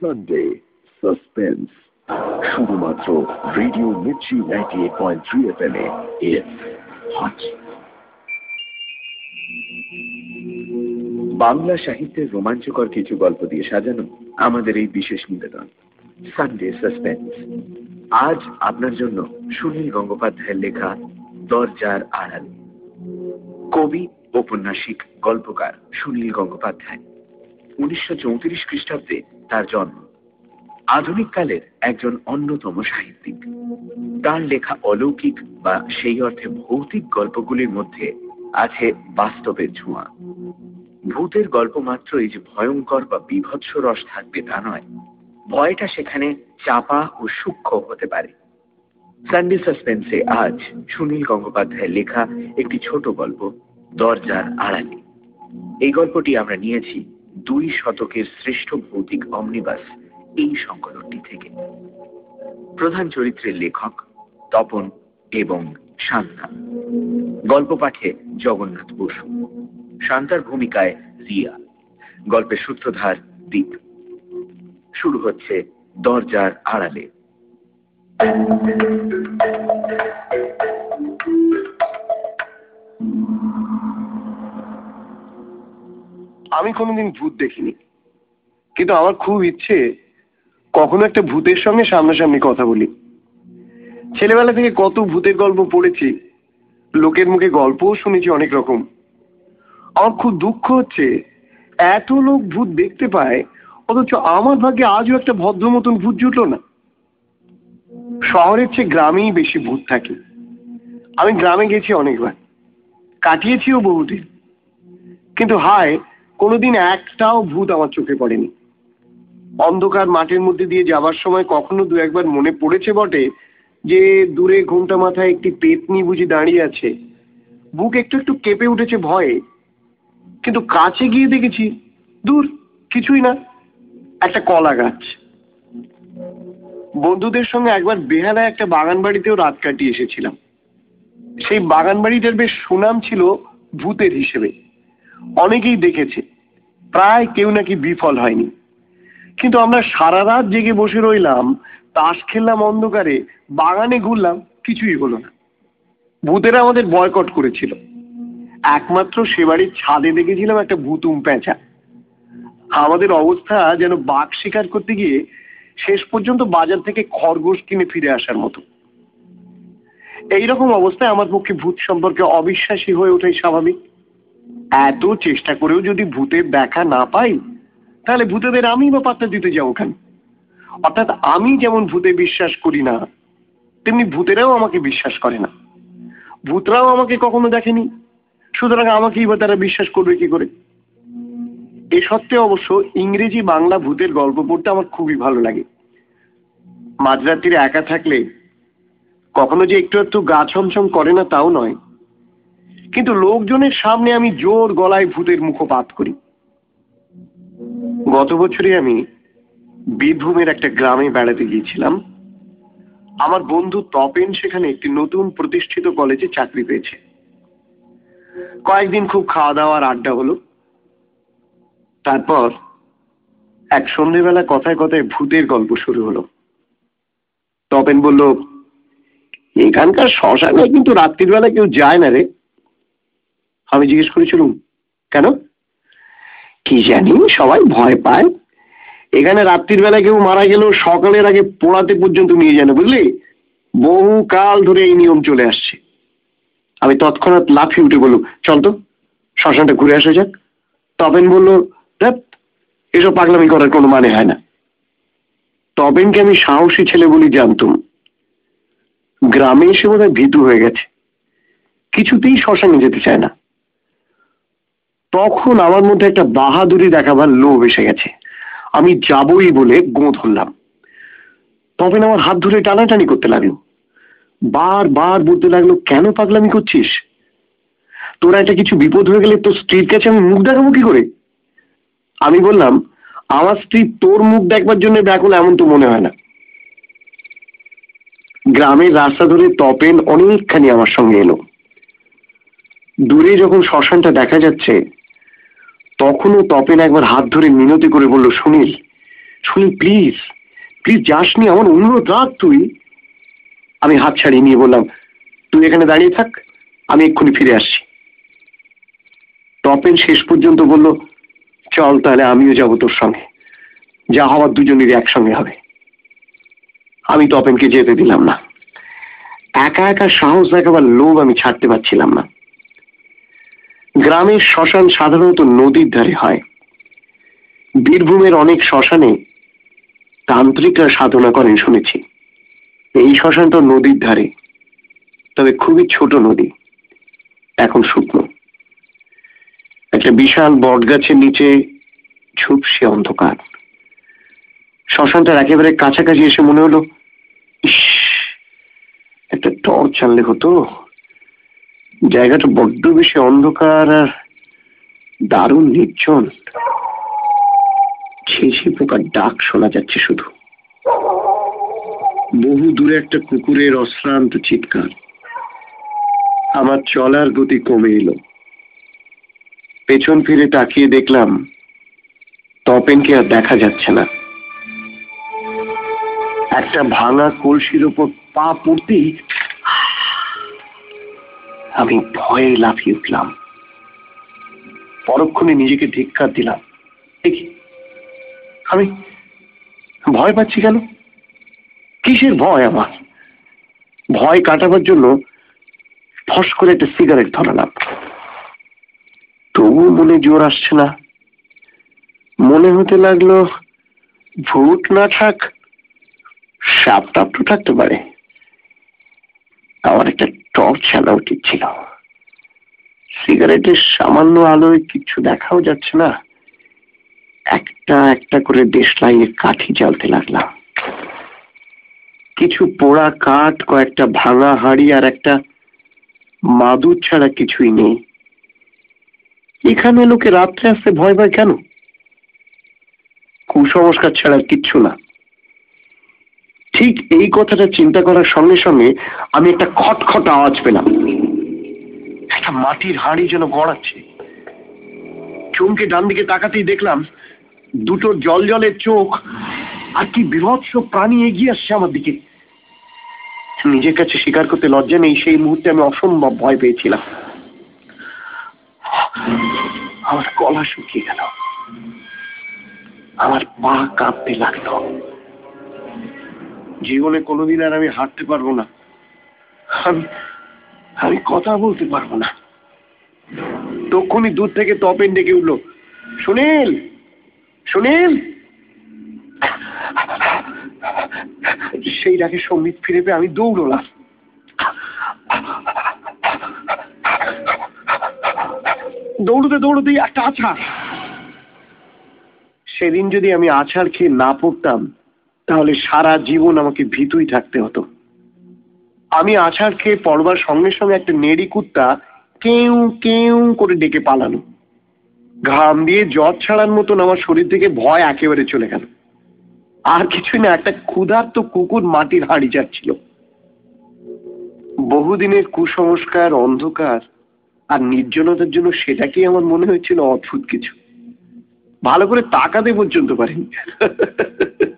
Sunday suspense শুধুমাত্র radio Mirchi ninety eight point three Bangla সাহিত্যের রোমাঞ্চকর কিছু গল্প দিয়ে সাজানো আমাদের এই বিশেষ নিবেদন সানডে সাসপেন্স আজ আপনার জন্য সুনীল গঙ্গোপাধ্যায়ের লেখা দরজার আড়াল। কবি, ঔপন্যাসিক, গল্পকার সুনীল গঙ্গোপাধ্যায়। উনিশশো চৌত্রিশ খ্রিস্টাব্দে তার জন্ম। আধুনিক কালের একজন অন্যতম সাহিত্যিক। তার লেখা অলৌকিক বা সেই অর্থে ভৌতিক গল্পগুলির মধ্যে আছে বাস্তবের ছোঁয়া। ভূতের গল্প মাত্রই যে ভয়ঙ্কর বা বিভৎস রস থাকবে তা নয়, ভয়টা সেখানে চাপা ও সূক্ষ্ম হতে পারে। সানডে সাসপেন্সে আজ সুনীল গঙ্গোপাধ্যায়ের লেখা একটি ছোট গল্প, দরজার আড়ালে। এই গল্পটি আমরা নিয়েছি দুই শতকের শ্রেষ্ঠ ভৌতিক অমনিবাস এই সংকলনটি থেকে। প্রধান চরিত্রের লেখক তপন এবং শান্তা। গল্প পাঠে জগন্নাথ বসু। শান্তার ভূমিকায় রিয়া। গল্পের সূত্রধার দ্বীপ শুরু হচ্ছে দরজার আড়ালে। আমি কোনোদিন ভূত দেখিনি। কিন্তু আমার খুব ইচ্ছে কখনো একটা ভূতের সঙ্গে সামনাসামনি কথা বলি। ছেলেবেলা থেকে কত ভূতের গল্প পড়েছি, লোকের মুখে গল্পও শুনেছি অনেক রকম। আমার খুব দুঃখ হচ্ছে, এত লোক ভূত দেখতে পায়, অথচ আমার ভাগ্যে আজও একটা ভদ্র মতন ভূত জুটলো না। শহরের চেয়ে গ্রামেই বেশি ভূত থাকে। আমি গ্রামে গেছি অনেকবার, কাটিয়েছিও বহুদিন। কিন্তু হায় কোনোদিন একটাও ভূত আমার চোখে পড়েনি। অন্ধকার মাঠের মধ্যে দিয়ে যাবার সময় কখনো দু একবার মনে পড়েছে বটে যে দূরে ঘুমটা মাথায় একটি পেতনি বুঝি দাঁড়িয়ে আছে। বুক একটু একটু কেঁপে উঠেছে ভয়ে। কিন্তু কাছে গিয়ে দেখেছি, দূর, কিছুই না, একটা কলা গাছ। বন্ধুদের সঙ্গে একবার বেহালায় একটা বাগান বাড়িতেও রাত কাটিয়ে এসেছিলাম। সেই বাগান বাড়িটার বেশ সুনাম ছিল ভূতের হিসেবে। অনেকেই দেখেছে। প্রায় কেউ নাকি বিফল হয়নি। কিন্তু আমরা সারা রাত জেগে বসে রইলাম, তাস খেললাম অন্ধকারে, বাগানে ঘুরলাম, কিছুই হলো না। ভূতেরা আমাদের বয়কট করেছিল। একমাত্র সে বাড়ির ছাদে দেখেছিলাম একটা ভূতুম প্যাঁচা। আমাদের অবস্থা যেন বাঘ শিকার করতে গিয়ে শেষ পর্যন্ত বাজার থেকে খরগোশ কিনে ফিরে আসার মতো। এইরকম অবস্থায় আমার পক্ষে ভূত সম্পর্কে অবিশ্বাসী হয়ে ওঠাই স্বাভাবিক। এত চেষ্টা করেও যদি ভূতের দেখা না পাই, তাহলে ভূতেদের আমি বা পাত্তা দিতে যাব কেন? অর্থাৎ আমি যেমন ভূতে বিশ্বাস করি না, তেমনি ভূতেরাও আমাকে বিশ্বাস করে না। ভূতরাও আমাকে কখনো দেখেনি, সুতরাং আমাকেই বা তারা বিশ্বাস করবে কি করে? এ সত্ত্বেও অবশ্য ইংরেজি বাংলা ভূতের গল্প পড়তে আমার খুবই ভালো লাগে। মাঝরাত্রিরে একা থাকলে কখনো যে একটু একটু গা ছমছম করে না, তাও নয়। কিন্তু লোকজনের সামনে আমি জোর গলায় ভূতের মুখপাত করি। গত বছরে আমি বীরভূমের একটা গ্রামে বেড়াতে গিয়েছিলাম। আমার বন্ধু তপেন সেখানে একটি নতুন প্রতিষ্ঠিত কলেজে চাকরি পেয়েছে। কয়েকদিন খুব খাওয়া দাওয়ার আড্ডা হলো। তারপর এক সন্ধেবেলা কথায় কথায় ভূতের গল্প শুরু হলো। তপেন বলল, এখানকার শ্মশানে কিন্তু রাত্রির বেলা কেউ যায় না রে। আমি জিজ্ঞেস করেছিলাম, কেন? কি জানি, সবাই ভয় পায়। এখানে রাত্রির বেলা কেউ মারা গেলেও সকালের আগে পোড়াতে পর্যন্ত নিয়ে যায় না, বুঝলি? বহু কাল ধরে এই নিয়ম চলে আসছে। আমি তৎক্ষণাৎ লাফিয়ে উঠে বলল চল তো, শ্মশানটা ঘুরে আসা যাক। তপেন বলল এসব পাগলামি করার কোনো মানে হয় না। তপেনকে আমি সাহসী ছেলে বলি জানতুম। গ্রামে এসে বোধহয় ভীতু হয়ে গেছে। কিছুতেই শ্মশানে যেতে চায় না। তখন আমার মধ্যে একটা বাহাদুরি দেখাবার লোভ এসে গেছে। আমি যাবই বলে গোঁ ধরলাম। তবে আমার হাত ধরে টানাটানি করতে লাগল। বার বার বলতে লাগল, কেন পাগলামি করছিস? তোরা একটা কিছু বিপদ হয়ে গেলে তোর স্ত্রীর কাছে আমি মুখ দেখাবো কি করে? আমি বললাম, আমার স্ত্রী তোর মুখ দেখবার জন্য ব্যাকুল এমন তো মনে হয় না। গ্রামের রাস্তা ধরে তপেন অনেকখানি আমার সঙ্গে এলো। দূরে যখন শ্মশানটা দেখা যাচ্ছে তখনও তপেন একবার হাত ধরে মিনতি করে বলল, সুনীল শুনি প্লিজ প্লিজ যাসনি, আমার অনুরোধ রাখ তুই। আমি হাত ছাড়িয়ে নিয়ে বললাম, তুই এখানে দাঁড়িয়ে থাক, আমি এক্ষুনি ফিরে আসছি। তপেন শেষ পর্যন্ত বলল, চল তাহলে আমিও যাব তোর সঙ্গে, যা হওয়ার দুজনেরই একসঙ্গে হবে। আমি তপেনকে যেতে দিলাম না। একা একা সাহস দেখাবার লোভ আমি ছাড়তে পারছিলাম না। গ্রামের শ্মশান সাধারণত নদীর ধারে হয়। বীরভূমের অনেক শ্মশানে তান্ত্রিকরা সাধনা করেন শুনেছি। এই শ্মশানটা নদীর ধারে, তবে খুবই ছোট নদী, এখন শুকনো। একটা বিশাল বটগাছের নিচে ঝুপসে অন্ধকার। শ্মশানটার একেবারে কাছাকাছি এসে মনে হলো, ইস, একটা টর্চ আনলে হতো। জায়গাটা বড্ড বেশি অন্ধকার আর দারুণ নির্জন। ঝিঝি পোকার ডাক শোনা যাচ্ছে শুধু। বহু দূরে একটা কুকুরের অশ্রান্ত চিৎকার। আমার চলার গতি কমে এলো। পেছন ফিরে তাকিয়ে দেখলাম, তপেনকে আর দেখা যাচ্ছে না। একটা ভাঙা কলসির ওপর পা পড়তেই আমি ভয়ে লাফিয়ে উঠলাম। পরক্ষণে নিজেকে ধিক্কার দিলাম। দেখি আমি ভয় পাচ্ছি কেন? কিসের ভয় আমার? ভয় কাটাবার জন্য ফস করে একটা সিগারেট ধরালাম। তবু মনে জোর আসছে না। মনে হতে লাগল, ভূত না থাক সাপ টাপ তো থাকতে পারে। আমার একটা টর্চ আনা উচিত ছিল সিগারেটের সামান্য আলোয় কিছু দেখাও যাচ্ছে না। একটা একটা করে দেশ দেশলাইয়ে কাঠি জ্বালতে লাগলাম। কিছু পোড়া কাঠ, কয়েকটা ভাঙা হাড়ি আর একটা মাদুর ছাড়া কিছুই নেই। এখানে লোকে রাত্রে আসতে ভয় পায় কেন? কুসংস্কার ছাড়া কিচ্ছু না। ঠিক এই কথাটা চিন্তা করার সঙ্গে সঙ্গে আমি একটা খটখট আওয়াজ পেলাম। একটা মাটির হাঁড়ি যেন গড়াচ্ছে। চমকে ডান দিকে তাকাতেই দেখলাম দুটো জল জলের চোখ আর কি বিভৎস প্রাণী এগিয়ে আসছে আমার দিকে। নিজের কাছে স্বীকার করতে লজ্জা নেই, সেই মুহূর্তে আমি অসম্ভব ভয় পেয়েছিলাম। আমার গলা শুকিয়ে গেল। আমার পা কাঁপতে লাগল। জীবনে কোনোদিন আর আমি হাঁটতে পারব না। আমি আমি কথা বলতে পারব না। তক্ষুনি দূর থেকে তপেন ডেকে উঠল, সুনীল সুনীল! সেই ডাকে সংগীত ফিরে পেয়ে আমি দৌড়লাম। দৌড়তে দৌড়তে একটা আছাড়। সেদিন যদি আমি আছাড় খেয়ে না পড়তাম তাহলে সারা জীবন আমাকে ভীতুই থাকতে হতো। আমি আছাড় খেয়ে পড়বার সঙ্গে সঙ্গে একটা নেড়ি কুত্তা কেউ কেউ করে ডেকে পালানো ঘাম দিয়ে জ্বর ছাড়ার মতন আমার শরীর থেকে ভয় একেবারে চলে গেল। আর কিছুই না, একটা ক্ষুধার্ত কুকুর মাটির হাঁড়ি যাচ্ছিল। বহুদিনের কুসংস্কার, অন্ধকার আর নির্জনতার জন্য সেটাকেই আমার মনে হয়েছিল অদ্ভুত কিছু। ভালো করে তাকাতে পর্যন্ত পারিনি।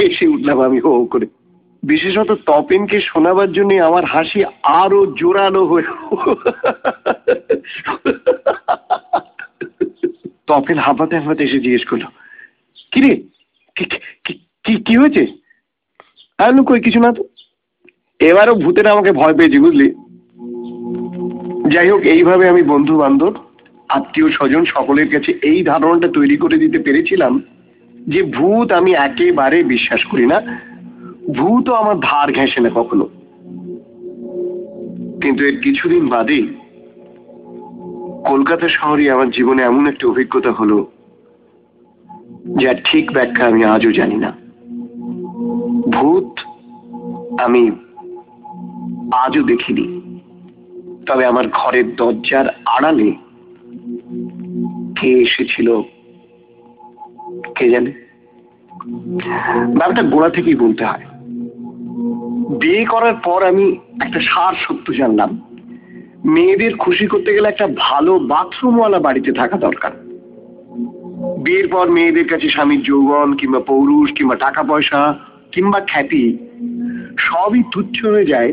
হেসে উঠলাম আমি হো করে। বিশেষত তপেনকে শোনাবার জন্য আমার হাসি আরও জোরালো হয়ে তপেন হাঁপাতে হাঁপাতে এসে জিজ্ঞেস করল কিরে কি, কি- হয়েছে? আমি কই কিছু না তো। এবারও ভূতেরা আমাকে ভয় পেয়েছি, বুঝলি? যাই হোক এইভাবে আমি বন্ধু বান্ধব আত্মীয় স্বজন সকলের কাছে এই ধারণাটা তৈরি করে দিতে পেরেছিলাম যে ভূত আমি একেবারে বিশ্বাস করি না, ভূতও আমার ধার ঘেঁষে না কখনো। কিন্তু এর কিছুদিন বাদেই কলকাতা শহরে আমার জীবনে এমন একটা অভিজ্ঞতা হলো যার ঠিক ব্যাখ্যা আমি আজও জানি না। ভূত আমি আজও দেখিনি, তবে আমার ঘরের দরজার আড়ালে কে এসেছিল কে জানে? ব্যাপারটা গোড়া থেকেই বলতে হয়। বিয়ে করার পর আমি একটা সার সত্য জানলাম। মেয়েদের খুশি করতে গেলে একটা ভালো বাথরুমওয়ালা বাড়িতে থাকা দরকার। বিয়ের পর মেয়েদের কাছে স্বামীর যৌবন, কিংবা পৌরুষ, কিংবা টাকা পয়সা কিংবা খ্যাতি, সবই তুচ্ছ হয়ে যায়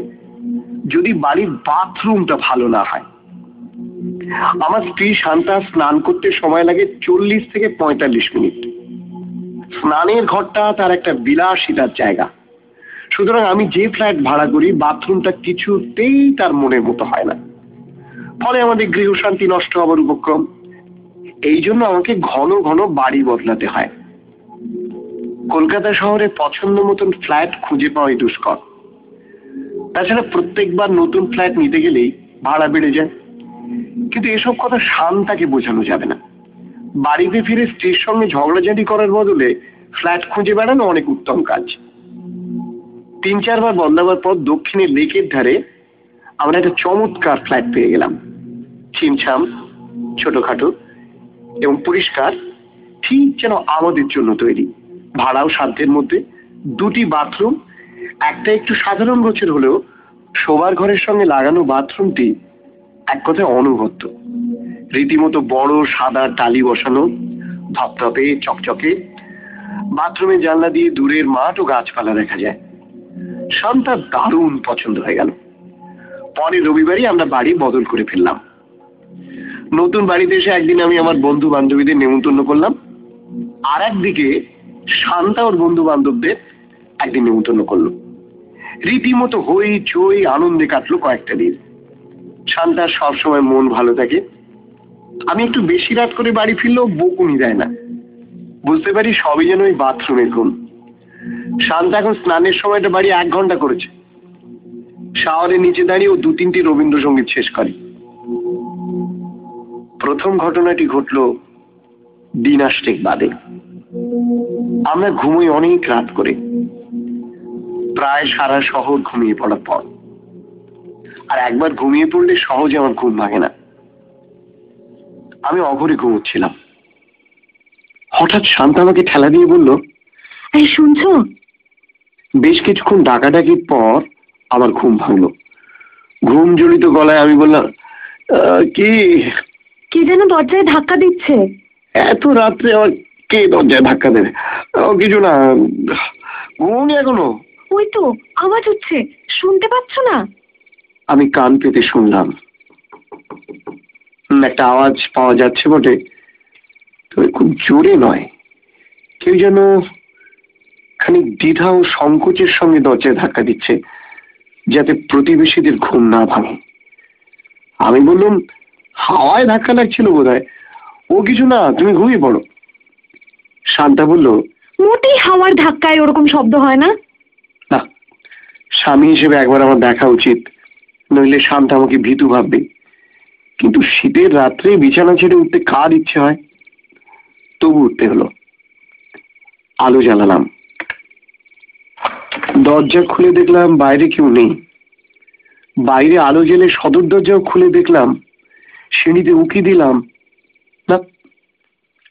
যদি বাড়ির বাথরুমটা ভালো না হয়। আমার স্ত্রী শান্তা স্নান করতে সময় লাগে চল্লিশ থেকে পঁয়তাল্লিশ মিনিট। স্নানের ঘরটা তার একটা বিলাসিতার জায়গা। সুতরাং আমি যে ফ্ল্যাট ভাড়া করি, বাথরুমটা কিছুতেই তার মনের মতো হয় না। ফলে আমাদের গৃহশান্তি নষ্ট হবার উপক্রম। এই জন্য আমাকে ঘন ঘন বাড়ি বদলাতে হয়। কলকাতা শহরে পছন্দ মতন ফ্ল্যাট খুঁজে পাওয়াই দুষ্কর। তাছাড়া প্রত্যেকবার নতুন ফ্ল্যাট নিতে গেলেই ভাড়া বেড়ে যায়। কিন্তু এসব কথা শান্তাকে বোঝানো যাবে না। বাড়িতে ফিরে স্ত্রীর সঙ্গে ঝগড়াঝাটি করার বদলে ফ্ল্যাট খুঁজে বেড়ানো অনেক উত্তম কাজ। তিন চারবার বদলাবার পর দক্ষিণে লেকের ধারে আমরা একটা চমৎকার ফ্ল্যাট পেয়ে গেলাম। ছিমছাম, ছোটখাটো এবং পরিষ্কার, ঠিক যেন আমাদের জন্য তৈরি। ভাড়াও সাধ্যের মধ্যে। দুটি বাথরুম, একটা একটু সাধারণ গোছের হলেও শোবার ঘরের সঙ্গে লাগানো বাথরুমটি এক কথায় অনবদ্য। রীতিমতো বড় সাদা টালি বসানো ধপধপে, চকচকে। বাথরুমের জানলা দিয়ে দূরের মাঠ ও গাছপালা দেখা যায়। শান্তার দারুণ পছন্দ হয়ে গেল। পরে রবিবারই আমরা বাড়ি বদল করে ফেললাম। নতুন বাড়িতে এসে একদিন আমি আমার বন্ধু বান্ধবীদের নেমন্তন্ন করলাম। আর একদিকে শান্তা ওর বন্ধু বান্ধবদের একদিন নেমন্তন্ন করল। রীতিমতো হই চই আনন্দে কাটলো কয়েকটা দিন। শান্তার সবসময় মন ভালো থাকে। আমি একটু বেশি রাত করে বাড়ি ফিরলেও বকুনি দেয় না। বুঝতে পারি সবই যেন ওই বাথরুমের ঘুম। শান্ত এখন স্নানের সময়টা বাড়ি এক ঘণ্টা করেছে। শাওয়ারের নিচে দাঁড়িয়ে ও দু তিনটি রবীন্দ্রসঙ্গীত শেষ করে। প্রথম ঘটনাটি ঘটলো দিন আষ্টেক বাদে। আমরা ঘুমোই অনেক রাত করে। প্রায় সারা শহর ঘুমিয়ে পড়ার পর। আর একবার ঘুমিয়ে পড়লে সহজে আমার ঘুম ভাঙে না। আমি অঘরে ঘুমোচ্ছিলাম। হঠাৎ শান্ত আমাকে ঠেলা দিয়ে বলল এই শুনছো? বেশ কিছুক্ষণ ডাকাডাকির পর আমার ঘুম ভাঙলো। ঘুম জড়িত গলায় আমি বললাম "আহ, কি? কে যেন দরজায় ধাক্কা দিচ্ছে। এত রাত্রে আমার কে দরজায় ধাক্কা দেবে? কিছু না ঘুমনি এখনও? ওই তো আওয়াজ হচ্ছে শুনতে পাচ্ছ না? আমি কান পেতে শুনলাম। একটা আওয়াজ পাওয়া যাচ্ছে বটে। তবে খুব জোরে নয়। কেউ যেন খানিক দ্বিধা ও সংকোচের সঙ্গে দরজায় ধাক্কা দিচ্ছে যাতে প্রতিবেশীদের ঘুম না ভাঙে। আমি বললাম হাওয়ায় ধাক্কা লাগছিল বোধ ও কিছু না তুমি ঘুমিয়ে পড়ো। শান্তা বলল মোটেই হাওয়ার ধাক্কায় ওরকম শব্দ হয় না। না স্বামী হিসেবে একবার আমার দেখা উচিত। নইলে শান্ত আমাকে ভীতু ভাববে। কিন্তু শীতের রাত্রে বিছানা ছেড়ে উঠতে কার ইচ্ছে হয়? তবু উঠতে হলো। আলো জ্বালালাম। দরজা খুলে দেখলাম বাইরে কেউ নেই। বাইরে আলো জ্বেলে সদর দরজাও খুলে দেখলাম। সিঁড়িতে উঁকি দিলাম। না,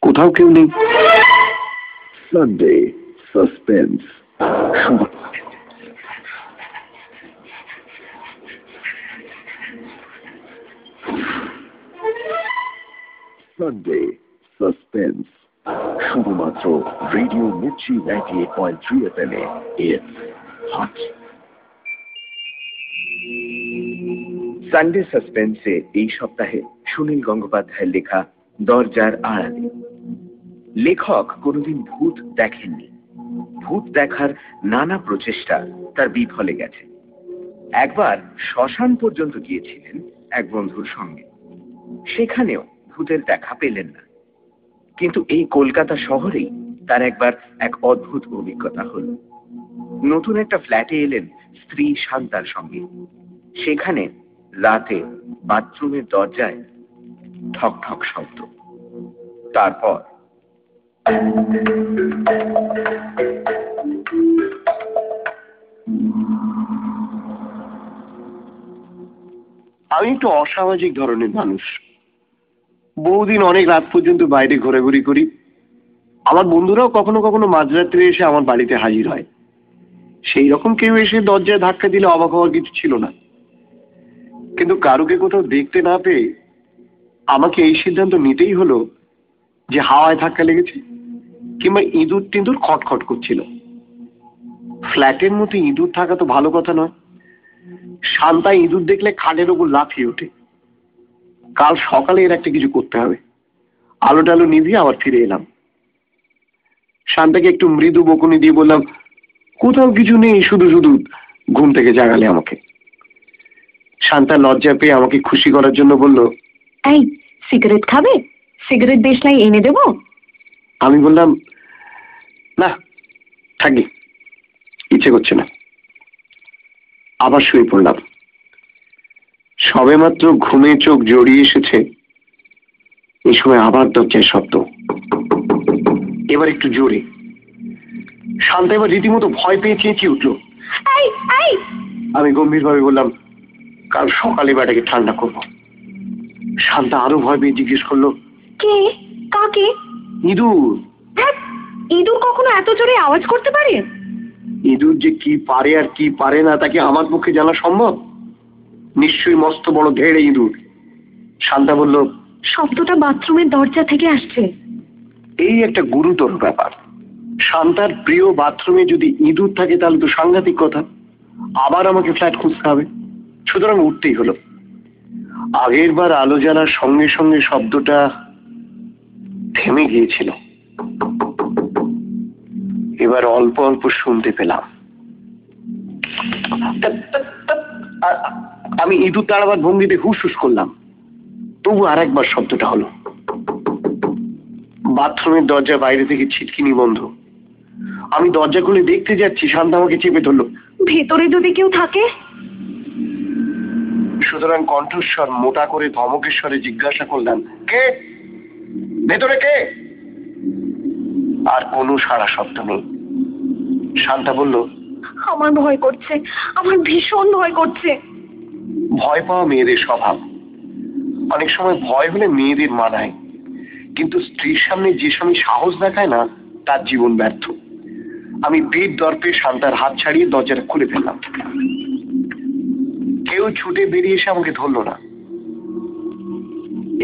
কোথাও কেউ নেই। সানডে সাসপেন্স সানডে সাসপেন্স শুধুমাত্র radio Mirchi ninety eight point three F M এ সানডে সাসপেন্সে এই সপ্তাহে সুনীল গঙ্গোপাধ্যায়ের লেখা দরজার আড়ালে। লেখক কোনোদিন ভূত দেখেননি। ভূত দেখার নানা প্রচেষ্টা তার বিফলে গেছে। একবার শ্মশান পর্যন্ত গিয়েছিলেন এক বন্ধুর সঙ্গে। সেখানেও ভূতের দেখা পেলেন না। কিন্তু এই কলকাতা শহরেই তার একবার এক অদ্ভুত অভিজ্ঞতা হলো। নতুন একটা ফ্ল্যাটে এলেন স্ত্রী শান্তার সঙ্গে। সেখানে রাতে বাথরুমের দরজায় ঠক ঠক শব্দ। তারপর আমি একটু অসামাজিক ধরনের মানুষ। বহুদিন অনেক রাত পর্যন্ত বাইরে ঘোরাঘুরি করি। আমার বন্ধুরাও কখনো কখনো মাঝরাত্রে এসে আমার বাড়িতে হাজির হয়। সেই রকম কেউ এসে দরজায় ধাক্কা দিলে অবাক হওয়ার কিছু ছিল না। কিন্তু কারুকে কোথাও দেখতে না পেয়ে আমাকে এই সিদ্ধান্ত নিতেই হলো যে হাওয়ায় ধাক্কা লেগেছে কিংবা ইঁদুর টিঁদুর খটখট করছিল। ফ্ল্যাটের মধ্যে ইঁদুর থাকা তো ভালো কথা নয়। শান্তা ইঁদুর দেখলে খাটের ওপর লাফিয়ে ওঠে। কাল সকালে এর একটা কিছু করতে হবে। আলো টালো নিভিয়ে আবার ফিরে এলাম। শান্তাকে একটু মৃদু বকুনি দিয়ে বললাম কোথাও কিছু নেই শুধু শুধু ঘুম থেকে জাগালে আমাকে। শান্তা লজ্জা পেয়ে আমাকে খুশি করার জন্য বলল এই সিগারেট খাবে? সিগারেট দেশলাই এনে দেবো? আমি বললাম না থাকি। ইচ্ছে করছে না। আবার শুয়ে পড়লাম। সবেমাত্র ঘুমে চোখ জড়িয়ে এসেছে। এই সময় আবার দরজায় শব্দ। এবার একটু জোরে। শান্তা এবার রীতিমতো ভয় পেয়ে চেঁচিয়ে উঠল। আমি গম্ভীরভাবে বললাম কাল সকালে বেটাকে ঠান্ডা করব। শান্তা আরও ভয় পেয়ে জিজ্ঞেস করল কে? কাকে? ইঁদুর। ইঁদুর কখনো এত জোরে আওয়াজ করতে পারে? ইঁদুর যে কি পারে আর কি পারে না তাকে আমার পক্ষে জানা সম্ভব? নিশ্চয়ই মস্ত বড় ধেড়ে ইঁদুর। শান্তা বলল শব্দটা বাথরুমের দরজা থেকে আসছে। এই একটা গুরুতর ব্যাপার। শান্তার প্রিয় বাথরুমে যদি ইঁদুর থাকে তাহলে তো সাংঘাতিক কথা। আবার আমাকে ফ্ল্যাট খুঁজতে হবে। সুতরাং উঠতেই হলো। আগের বার আলো জ্বালার সঙ্গে সঙ্গে শব্দটা থেমে গিয়েছিল। এবার অল্প অল্প শুনতে পেলাম। আমি ইঁদুর তাড়াবার ভঙ্গিতে হুস হুস করলাম। তবু আর একবার শব্দটা হলো। বাথরুমের দরজা বাইরে থেকে ছিটকিনি বন্ধ। আমি দরজা খুলে দেখতে যাচ্ছি শান্ত আমাকে চেপে ধরলো। ভেতরে যদি কেউ থাকে? সুতরাং কণ্ঠস্বর মোটা করে ধমকেশ্বরে জিজ্ঞাসা করলাম কে? ভেতরে কে? আর কোনো সারা শব্দ নেই। শান্তা বলল আমার ভয় করছে আমার ভীষণ ভয় করছে। ভয় পাওয়া মেয়েদের স্বভাব। অনেক সময় ভয় হলে মেয়েদের মানায়। কিন্তু স্ত্রীর সামনে যে স্বামী সাহস দেখায় না, তার জীবন ব্যর্থ। আমি বীর দর্পে শান্তার হাত ছাড়িয়ে দরজাটা খুলে ফেললাম। কেউ ছুটে বেরিয়ে এসে আমাকে ধরলো না।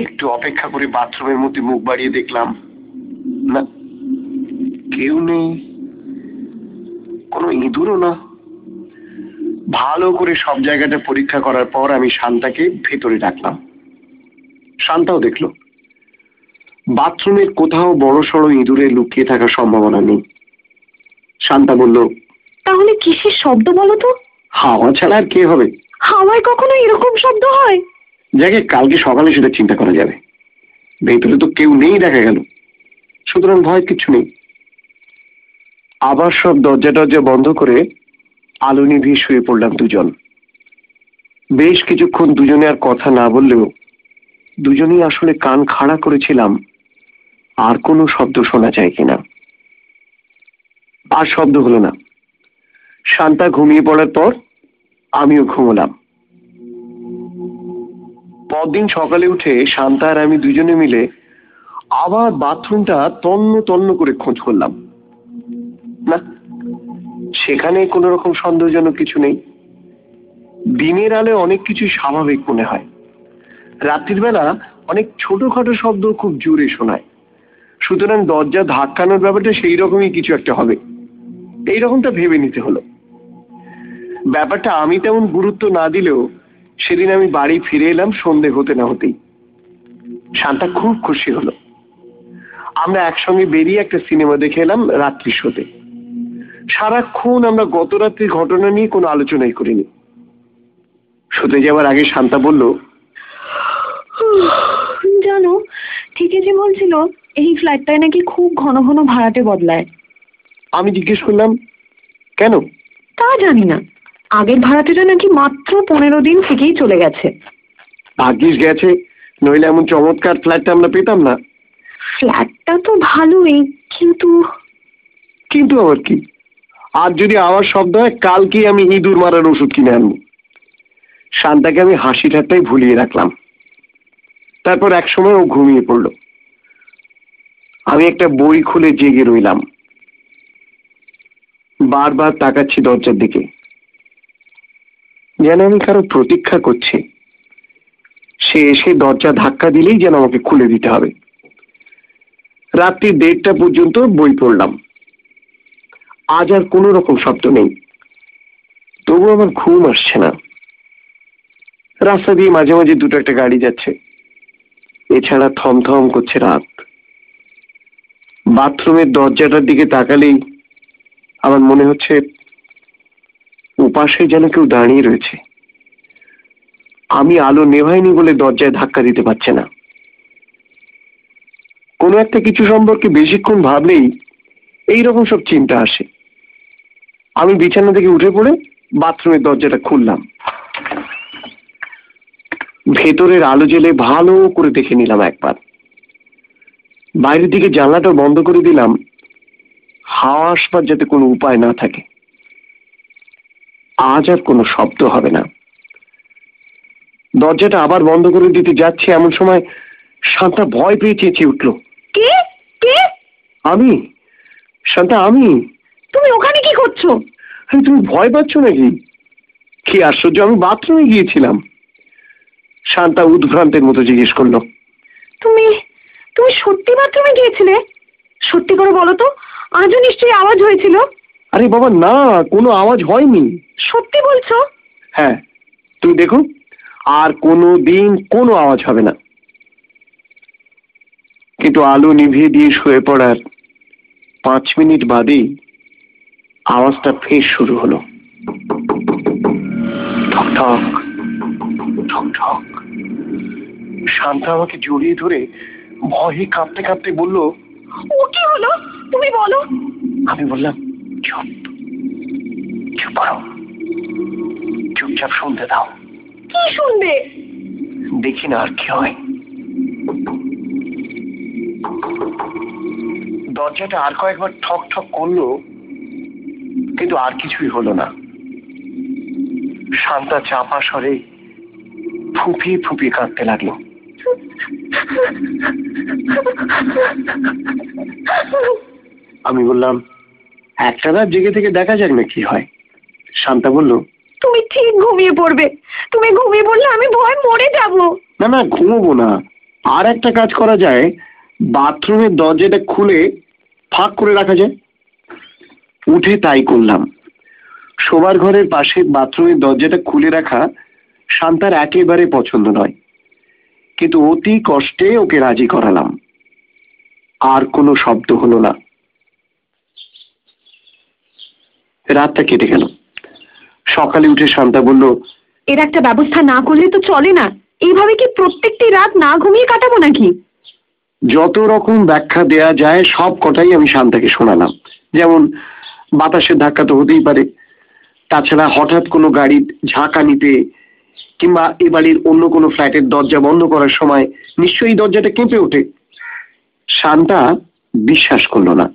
একটু অপেক্ষা করে বাথরুমের মধ্যে মুখ বাড়িয়ে দেখলাম, না, কেউ নেই। কোনো ইঁদুরও না। ভালো করে সব জায়গাটা পরীক্ষা করার পর আমি শান্তাকে ভেতরে ডাকলাম। শান্তাও দেখল। বাথরুমের কোথাও বড় সড়ো ইঁদুরে লুকিয়ে থাকার সম্ভাবনা নেই। শান্তা বলল তাহলে কিসের শব্দ বলো তো? হাওয়া ছাড়া আর কে হবে? হাওয়ায় কখনো এরকম শব্দ হয়? যাকে কালকে সকালে সেটা চিন্তা করা যাবে। ভেতরে তো কেউ নেই দেখা গেল। সুতরাং ভয় কিছু নেই। আবার সব দরজা টরজা বন্ধ করে আলো নিভিয়ে শুয়ে পড়লাম দুজন। বেশ কিছুক্ষণ দুজনে আর কথা না বললেও দুজনেই আসলে কান খাড়া করেছিলাম, আর কোনো শব্দ শোনা যায় কিনা। আর শব্দ হলো না। শান্তা ঘুমিয়ে পড়ার পর আমিও ঘুমলাম। পরদিন সকালে উঠে শান্তা আর আমি দুজনে মিলে আবার বাথরুমটা তন্ন তন্ন করে খোঁজ করলাম। সেখানে কোনো রকম সন্দেহজনক কিছু নেই। দিনের আলে অনেক কিছু স্বাভাবিক মনে হয়। রাত্রির বেলা অনেক ছোটখাটো শব্দ খুব জোরে শোনায়। সুতরাং দরজা ধাক্কানোর ব্যাপারটা সেই রকমই কিছু একটা হবে। এই রকমটা ভেবে নিতে হলো। ব্যাপারটা আমি তেমন গুরুত্ব না দিলেও সেদিন আমি বাড়ি ফিরে এলাম সন্ধে হতে না হতেই। শান্তা খুব খুশি হলো। আমরা একসঙ্গে বেরিয়ে একটা সিনেমা দেখে এলাম রাত্রি শোতে। সারাক্ষণ আমরা গত রাত্রির ঘটনা নিয়ে কোনো আলোচনাই করিনি। শুতে যাওয়ার আগে শান্তা বলল জানো ঠিকই যে বলছিল এই ফ্ল্যাটটায় নাকি খুব ঘন ঘন ভাড়াটে বদলায়। আমি জিজ্ঞেস করলাম কেন? তা জানি না। আগের ভাড়াটেটা নাকি মাত্র পনেরো দিন থেকেই চলে গেছে। ভাগ্যিস গেছে নইলে এমন চমৎকার ফ্ল্যাটটা আমরা পেতাম না। ফ্ল্যাটটা তো ভালোই কিন্তু কিন্তু আবার কি? আর যদি আমার শব্দ হয় কালকে আমি ইঁদুর মারার ওষুধ কিনে আনব। শান্তাকে আমি হাসি ঠাট্টাই ভুলিয়ে রাখলাম। তারপর এক সময় ও ঘুমিয়ে পড়ল। আমি একটা বই খুলে জেগে রইলাম। বারবার তাকাচ্ছি দরজার দিকে। যেন আমি কারও প্রতীক্ষা করছি। সে এসে দরজা ধাক্কা দিলেই যেন আমাকে খুলে দিতে হবে। রাত্রি দেড়টা পর্যন্ত বই পড়লাম। আজ আর কোনো রকম শব্দ নেই। তবু আমার ঘুম আসছে না। রাস্তা দিয়ে মাঝে মাঝে দুটো একটা গাড়ি যাচ্ছে। এছাড়া থমথম করছে রাত। বাথরুমের দরজাটার দিকে তাকালেই আমার মনে হচ্ছে উপাসে যেন কেউ দাঁড়িয়ে রয়েছে। আমি আলো নেভাইনি বলে দরজায় ধাক্কা দিতে পারছে না। কোনো একটা কিছু সম্পর্কে বেশিক্ষণ ভাবলেই এইরকম সব চিন্তা আসে। আমি বিছানা থেকে উঠে পড়ে বাথরুমের দরজাটা খুললাম। ভেতরের আলো জেলে ভালো করে দেখে নিলাম একবার। বাইরের দিকে জানলাটা বন্ধ করে দিলাম। হাওয়া আসবার যাতে কোনো উপায় না থাকে। আজ আর কোনো শব্দ হবে না। দরজাটা আবার বন্ধ করে দিতে যাচ্ছে এমন সময় শান্তা ভয় পেয়ে চেঁচিয়ে উঠল। কে? কে? আমি? শান্তা আমি? তুমি ওখানে কি করছ? আরে তুমি ভয় পাচ্ছ নাকি? কি আশ্চর্য আমি বাথরুমে গিয়েছিলাম। শান্তা উদ্ভ্রান্তের মতো জিজ্ঞেস করল। তুমি তুমি সত্যি বাথরুমে গিয়েছিলে? সত্যি করে বলো তো আজও নিশ্চয়ই আওয়াজ হয়েছিল? আরে বাবা না কোনো আওয়াজ হয়নি। সত্যি বলছো? হ্যাঁ তুমি দেখো আর কোনো দিন কোনো আওয়াজ হবে না। কিন্তু আলো নিভিয়ে দিয়ে শুয়ে পড়ার পাঁচ মিনিট বাদেই আওয়াজটা ফের শুরু হলো। ঠক ঠক ঠক ঠক শান্তা আমাকে জড়িয়ে ধরে ভয়ে কাঁপতে কাঁপতে বলল ও কি হলো? তুমি বলো। আমি বললাম চুপ চুপ করো। চুপচাপ শুনতে দাও। কি শুনবে? দেখি না আর কি হয়। দরজাটা আর কয়েকবার ঠক ঠক করল। কিন্তু আর কিছুই হলো না। শান্তা চাপা স্বরে ফুপিয়ে ফুপিয়ে কাঁদতে লাগল। আমি বললাম একটা রাত জেগে থেকে দেখা যাক না কি হয়। শান্তা বলল তুমি ঠিক ঘুমিয়ে পড়বে। তুমি ঘুমিয়ে পড়লে আমি ভয় মরে যাব। না না ঘুমোবো না। আর একটা কাজ করা যায়। বাথরুমের দরজাটা খুলে ফাঁক করে রাখা যায়। উঠে তাই করলাম। শোবার ঘরের পাশে বাথরুমের দরজাটা খুলে রাখা শান্তার একেবারে পছন্দ নয়। কিন্তু অতি কষ্টে ওকে রাজি করালাম। আর কোনো শব্দ হলো না। রাতটা কেটে গেল। সকালে উঠে শান্তা বলল এর একটা ব্যবস্থা না করলে তো চলে না। এইভাবে কি প্রত্যেকটি রাত না ঘুমিয়ে কাটাবো নাকি? যত রকম ব্যাখ্যা দেয়া যায় সব কটাই আমি শান্তাকে শোনালাম। যেমন বাতাসের ধাক্কা তো হতেই পারে। তাছাড়া হঠাৎ কোনো গাড়ির ঝাঁকানিতে কিংবা এ বাড়ির অন্য কোনো ফ্ল্যাটের দরজা বন্ধ করার সময় নিশ্চয়ই দরজাটা কেঁপে ওঠে। শান্তা বিশ্বাস করল না।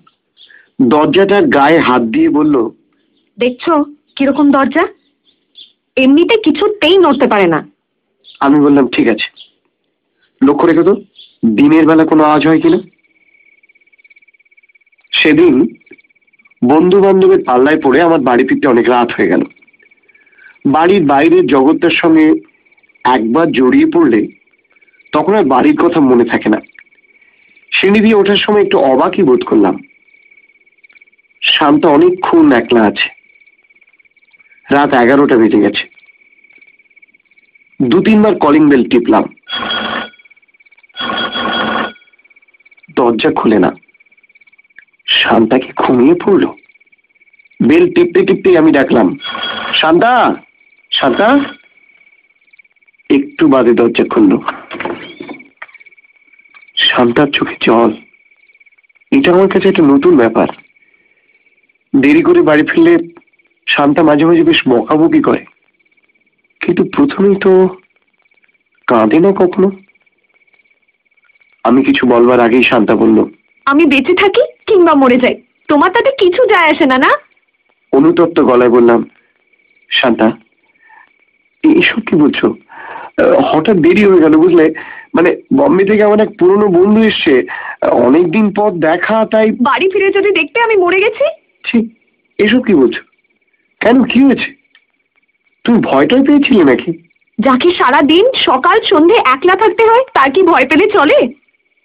দরজাটার গায়ে হাত দিয়ে বলল দেখছ কীরকম দরজা? এমনিতে কিছুতেই নড়তে পারে না। আমি বললাম ঠিক আছে। লক্ষ্য রেখে তো দিনের বেলা কোনো আওয়াজ হয় কিনা? সেদিন বন্ধু বান্ধবের পাল্লায় পড়ে আমার বাড়ি ফিরতে অনেক রাত হয়ে গেল। বাড়ির বাইরের জগৎটার সঙ্গে একবার জড়িয়ে পড়লে তখন আর বাড়ির কথা মনে থাকে না। সিঁড়ি দিয়ে ওঠার সময় একটু অবাকই বোধ করলাম। শান্ত অনেকক্ষণ একলা আছে। রাত এগারোটা বেজে গেছে। দু তিনবার কলিং বেল টিপলাম। দরজা খুলে না। শান্তা কি ঘুমিয়ে পড়ল। বেল টিপতে টিপতে আমি ডাকলাম, শান্তা শান্তা? একটু বাদে দরজা খুললো। শান্তার চোখে জল। এটা আমার কাছে একটা নতুন ব্যাপার। দেরি করে বাড়ি ফিরলে শান্তা মাঝে মাঝে বেশ বকাবকি করে। কিন্তু প্রথমেই তো কাঁদে না কখনো? আমি কিছু বলবার আগেই শান্তা বলল, আমি বেঁচে থাকি? কিংবা মরে যাই তোমার তাতে কিছু যায় আসে না না? অনুতপ্ত গলায় বললাম শান্তা এইসব কি বলছো? হঠাৎ দেরি হয়ে গেল বুঝলে? মানে বম্বে থেকে আমার এক পুরনো বন্ধু এসছে। অনেকদিন পর দেখা তাই বাড়ি ফিরে যদি দেখতে আমি মরে গেছি? এসব কি বলছো? কেন কি হয়েছে? তুমি ভয়টাই পেয়েছিলে নাকি? যাকে সারা দিন সকাল সন্ধে একলা থাকতে হয় তার কি ভয় পেলে চলে?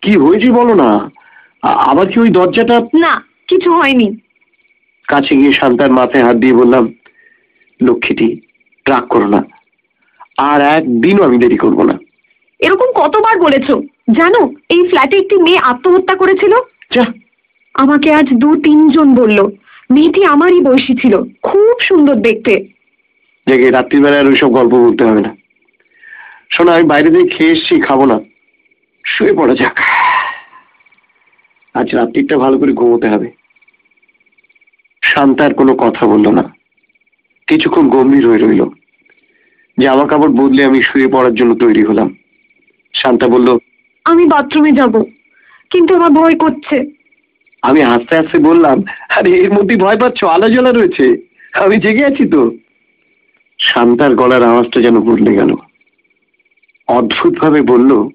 কি হয়েছে বলো না। আবার কি ওই দরজাটা? না কিছু হয়নি। কাছে গিয়ে শান্তার মাথায় হাত দিয়ে বললাম লক্ষ্মীটি রাগ করো না। আর একদিনও আমি দেরি করব না। এরকম কতবার বলেছ? জানো এই ফ্ল্যাটে একটি মেয়ে আত্মহত্যা করেছিল? যা। আমাকে আজ দু তিনজন বলল মেয়েটি আমারই বয়সী ছিল খুব সুন্দর দেখতে। জেগে রাত্রিবেলা আর ওইসব গল্প বলতে হবে না। শোনো আমি বাইরে থেকে খেয়ে এসছি খাব না। শুয়ে পড়া যাক। আজ রাত্রিটা ভালো করে ঘুমোতে হবে। শান্তার কোনো কথা বলল না। কিছুক্ষণ গম্ভীর হয়ে রইল। জামা কাপড় বদলে আমি শুয়ে পড়ার জন্য তৈরি হলাম। শান্তা বলল আমি বাথরুমে যাব কিন্তু আমার ভয় করছে। আমি হাসতে হাসতে বললাম আরে এর মধ্যে ভয় পাচ্ছ আলো জ্বলা রয়েছে। আমি জেগে আছি তো। শান্তার গলার আওয়াজটা যেন বদলে গেল। অদ্ভুত ভাবে বলল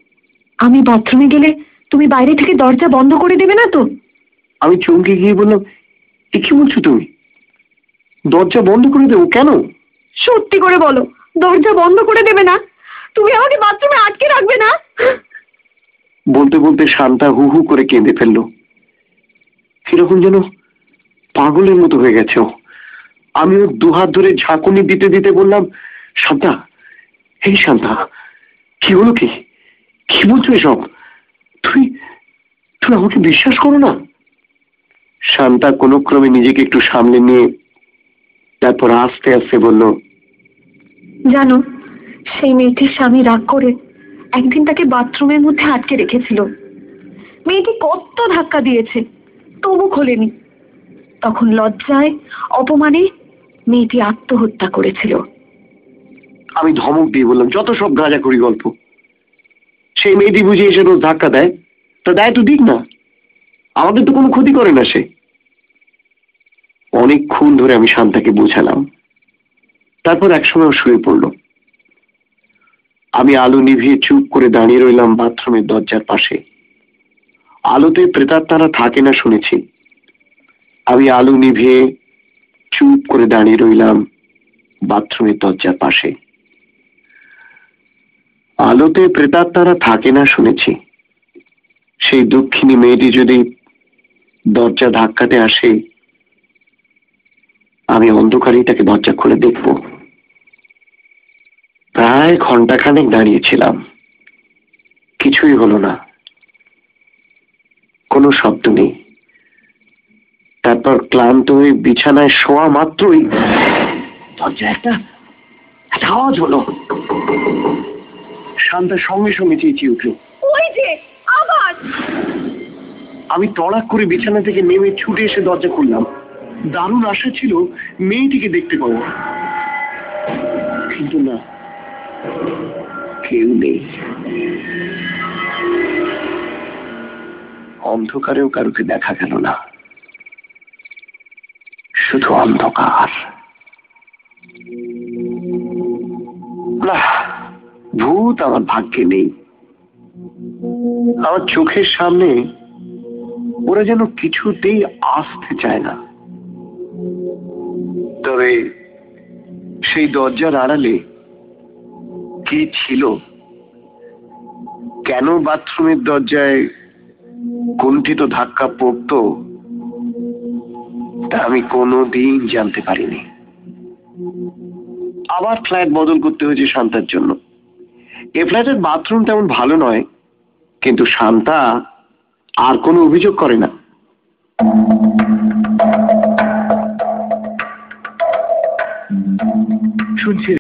আমি বাথরুমে গেলে তুমি বাইরে থেকে দরজা বন্ধ করে দেবে না তো? আমি চমকে গিয়ে বললাম এ কি বলছো তুমি? দরজা বন্ধ করে দেবো কেন? সত্যি করে বলো দরজা বন্ধ করে দেবে না? তুমি আমাকে বাথরুমে আটকে রাখবে না? বলতে বলতে শান্তা হু হু করে কেঁদে ফেলল। কীরকম যেন পাগলের মতো হয়ে গেছে ও। আমি ওর দুহাত ধরে ঝাঁকুনি দিতে দিতে বললাম শান্তা এই শান্তা কি হলো কি? কি বলছো এসব? তুই তুই আমাকে বিশ্বাস করো না? শান্তা কোনো ক্রমে নিজেকে একটু সামলে নিয়ে তারপর আস্তে আস্তে বলল জানো সেই মেয়েটির স্বামী রাগ করে একদিন তাকে বাথরুমের মধ্যে আটকে রেখেছিল। মেয়েটি কত ধাক্কা দিয়েছে তবু খোলেনি। তখন লজ্জায় অপমানে মেয়েটি আত্মহত্যা করেছিল। আমি ধমক দিয়ে বললাম যত সব গাঁজা করি গল্প। সেই মেয়েটি বুঝে এসে রোজ ধাক্কা দেয়। তা দেয় তো দিক না। আমাদের তো কোনো ক্ষতি করে না সে। অনেকক্ষণ ধরে আমি শান্তাকে বোঝালাম। তারপর একসময় শুয়ে পড়ল। আমি আলো নিভিয়ে চুপ করে দাঁড়িয়ে রইলাম বাথরুমের দরজার পাশে। আলোতে প্রেতাত্মারা থাকে না শুনেছি। আমি আলো নিভিয়ে চুপ করে দাঁড়িয়ে রইলাম বাথরুমের দরজার পাশে। আলোতে প্রেতাত্মারা থাকে না শুনেছি। সেই দক্ষিণী মেয়েটি যদি দরজা ধাক্কাতে আসে, আমি অন্ধকারেই তাকে দরজা খুলে দেখব। প্রায় ঘন্টাখানেক দাঁড়িয়েছিলাম। কিছুই হলো না। কোনো শব্দ নেই। তারপর ক্লান্ত হয়ে বিছানায় শোয়া মাত্রই দরজা একটা আওয়াজ হলো। শান্তা সঙ্গে সঙ্গে চেঁচিয়ে উঠল ওই যে আবার। আমি তড়াক করে বিছানা থেকে নেমে ছুটে এসে দরজা খুললাম। দারুণ আশা ছিল মেয়েটিকে দেখতে পাবো। কিন্তু না কেউ নেই। অন্ধকারেও কারোকে দেখা গেল না। শুধু অন্ধকার। ভূত আমার ভাগ্যে নেই। আমার চোখের সামনে ওরা যেন কিছুতেই আসতে চায় না। তবে সেই দরজার আড়ালে কি ছিল? কেন বাথরুমের দরজায় কুণ্ঠিত ধাক্কা পড়তো, তা আমি কোনোদিন জানতে পারিনি। আবার ফ্ল্যাট বদল করতে হয়েছে শান্তার জন্য। এ ফ্ল্যাটের বাথরুম তেমন ভালো নয় কিন্তু শান্তা আর কোনো অভিযোগ করে না। শুনছি।